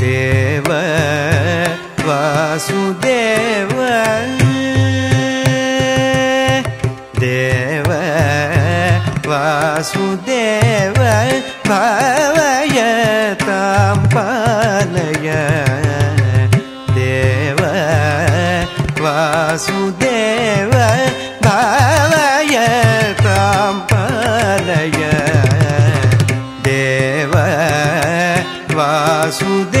ദേവ വാസുദേവ वासुदेव भावयतां पालय देव वासुदेव भावयतां पालय देव वासुदेव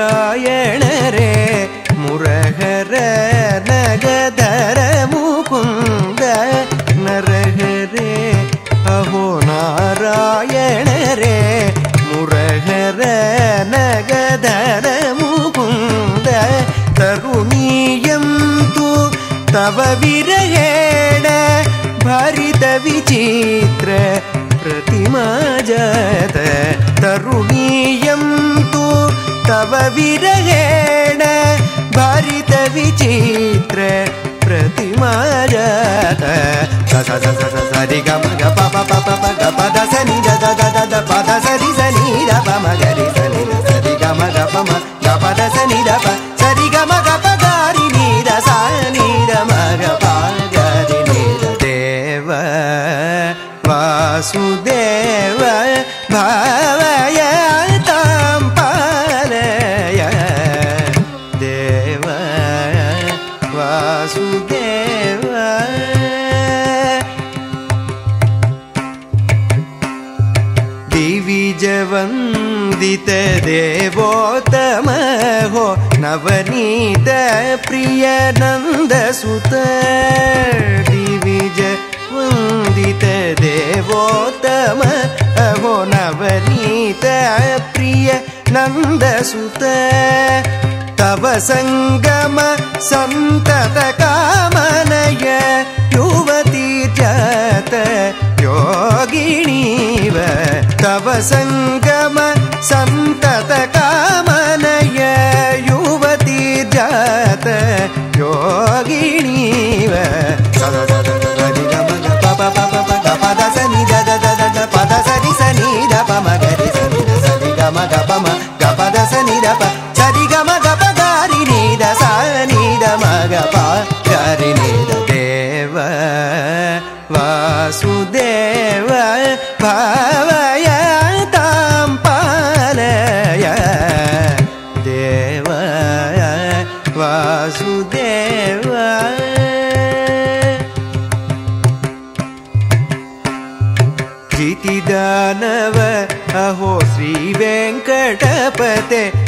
नारायण रे मुरहर नगधर मुकुन्द नरहरे अहो नारायण रे मुरहर नगधर मुकुन्द तरुणीयं तु तव विरहेण भरितविचित्र प्रतिमा जत तरुणीयं तु तव विरहेण भरितविचित्र प्रतिमा जत सरि ग म ग दिविजवन्दित देवोत्तमहो नवनीत प्रिय नन्दसुत दिविज वन्दित देवोत्तम अहो नवनीत प्रिय नन्दसुत तव सङ्गम सन्तत सङ्गम सन्तत जितिदानव अहो श्रीवेङ्कटपते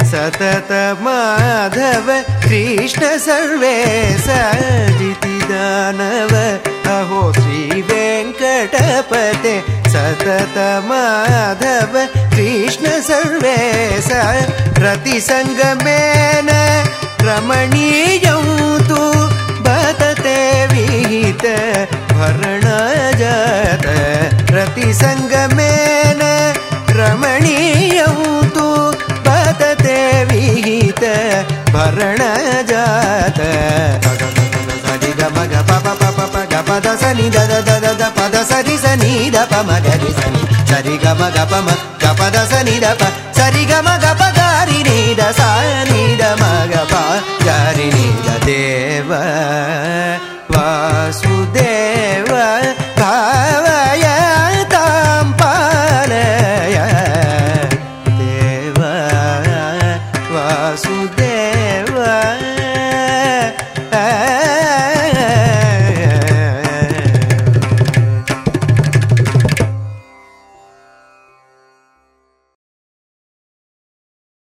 सतत माधव कृष्ण सर्वेश जितिदानव अहो श्रीवेङ्कटपते सतत माधव कृष्ण सर्वेश रतिसङ्गमेन रमणीयं तु रतिसङ्गमेन रमणीयं तु बतते विहित भरण जात सरि ग म ग प प प प प ग प द स नि द द द द द प द स रि स नि द प म ग रि स नि सरि ग म ग प ग प द सरि ग म